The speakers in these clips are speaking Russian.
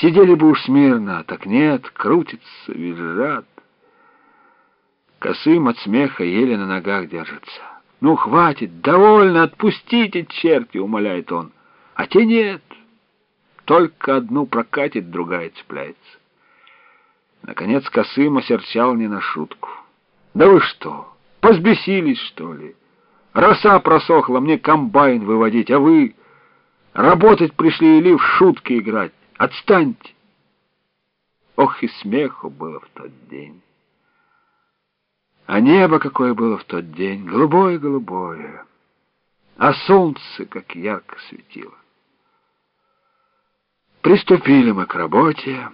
Сидели бы уж смирно, а так нет, крутятся, визжат. Косым от смеха еле на ногах держится. «Ну, хватит, довольно, отпустите, черти!» — умоляет он. А те нет. Только одну прокатит, другая цепляется. Наконец Косым осерчал не на шутку. «Да вы что, позбесились, что ли? Роса просохла, мне комбайн выводить, а вы работать пришли или в шутки играть? Отстаньте!» Ох, и смеху было в тот день. А небо какое было в тот день, голубое-голубое, а солнце как ярко светило. Приступили мы к работе,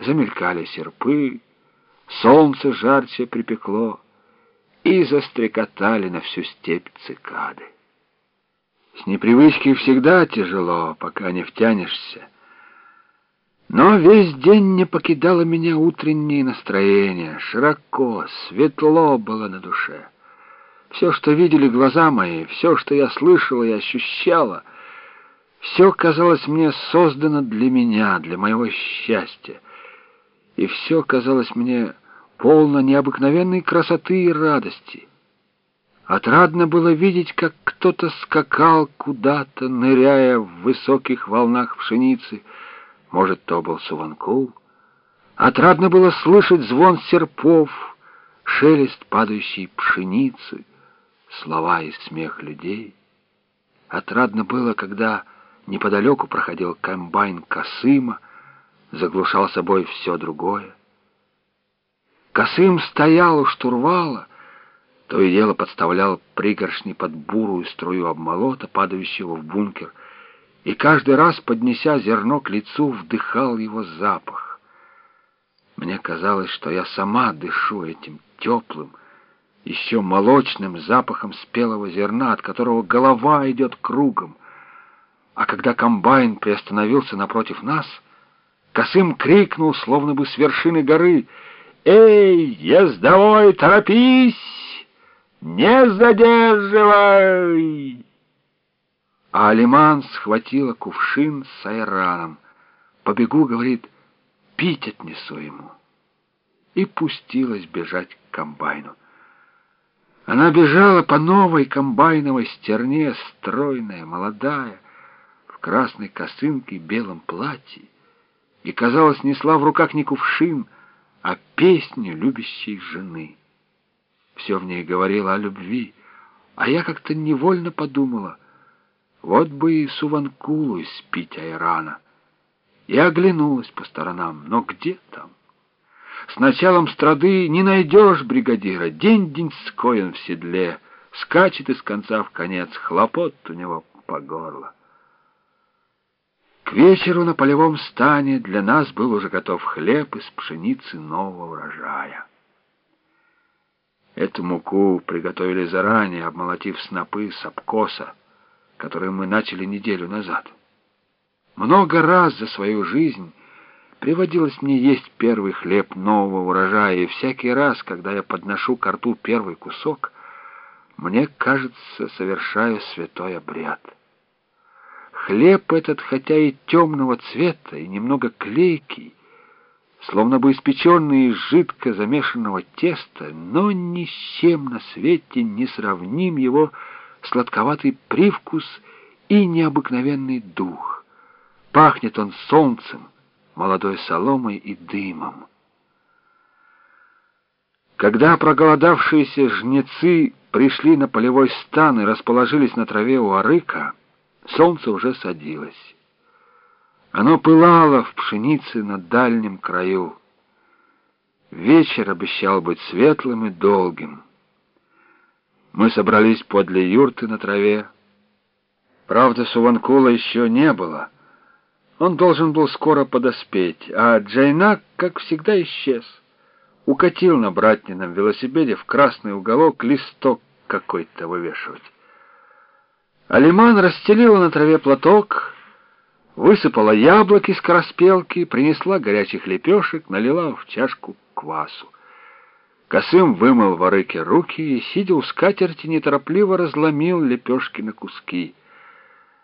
замелькали серпы, солнце жарче припекло, и застрекотали на всю степь цикады. С непривычки всегда тяжело, пока не втянешься, но весь день не покидало меня утреннее настроение. Широко, светло было на душе. Все, что видели глаза мои, все, что я слышала и ощущала, все казалось мне создано для меня, для моего счастья. И все казалось мне полно необыкновенной красоты и радости. Отрадно было видеть, как кто-то скакал куда-то, ныряя в высоких волнах пшеницы, может, то был Суванкул. Отрадно было слышать звон серпов, шелест падающей пшеницы, слова и смех людей. Отрадно было, когда неподалеку проходил комбайн Косыма, заглушал собой все другое. Косым стоял у штурвала, то и дело подставлял пригоршни под бурую струю обмолота, падающего в бункер, и каждый раз, поднеся зерно к лицу, вдыхал его запах. Мне казалось, что я сама дышу этим теплым, еще молочным запахом спелого зерна, от которого голова идет кругом. А когда комбайн приостановился напротив нас, Косым крикнул, словно бы с вершины горы, «Эй, ездовой, торопись! Не задерживай!» А Алиман схватила кувшин с айраном. Побегу, говорит, пить отнесу ему. И пустилась бежать к комбайну. Она бежала по новой комбайновой стерне, стройная, молодая, в красной косынке и белом платье, и, казалось, несла в руках не кувшин, а песню любящей жены. Все в ней говорило о любви, а я как-то невольно подумала — вот бы и Суванкулу испить айрана. Я оглянулась по сторонам, но где там? С началом страды не найдешь бригадира, день-деньской он в седле, скачет из конца в конец, хлопот у него по горло. К вечеру на полевом стане для нас был уже готов хлеб из пшеницы нового урожая. Эту муку приготовили заранее, обмолотив снопы с обкоса которую мы начали неделю назад. Много раз за свою жизнь приводилось мне есть первый хлеб нового урожая, и всякий раз, когда я подношу к рту первый кусок, мне кажется, совершаю святой обряд. Хлеб этот, хотя и темного цвета, и немного клейкий, словно бы испеченный из жидко замешанного теста, но ни с чем на свете не сравним его сладковатый привкус и необыкновенный дух. Пахнет он солнцем, молодой соломой и дымом. Когда проголодавшиеся жнецы пришли на полевой стан и расположились на траве у арыка, солнце уже садилось. Оно пылало в пшенице на дальнем краю. Вечер обещал быть светлым и долгим. Мы собрались подле юрты на траве. Правда, Суванкула еще не было. Он должен был скоро подоспеть, а Джайнак, как всегда, исчез. Укатил на братнином велосипеде в красный уголок листок какой-то вывешивать. Алиман расстелила на траве платок, высыпала яблоки с скороспелки, принесла горячих лепешек, налила в чашку квасу. Косым вымыл в арыке руки и, сидя у скатерти, неторопливо разломил лепешки на куски —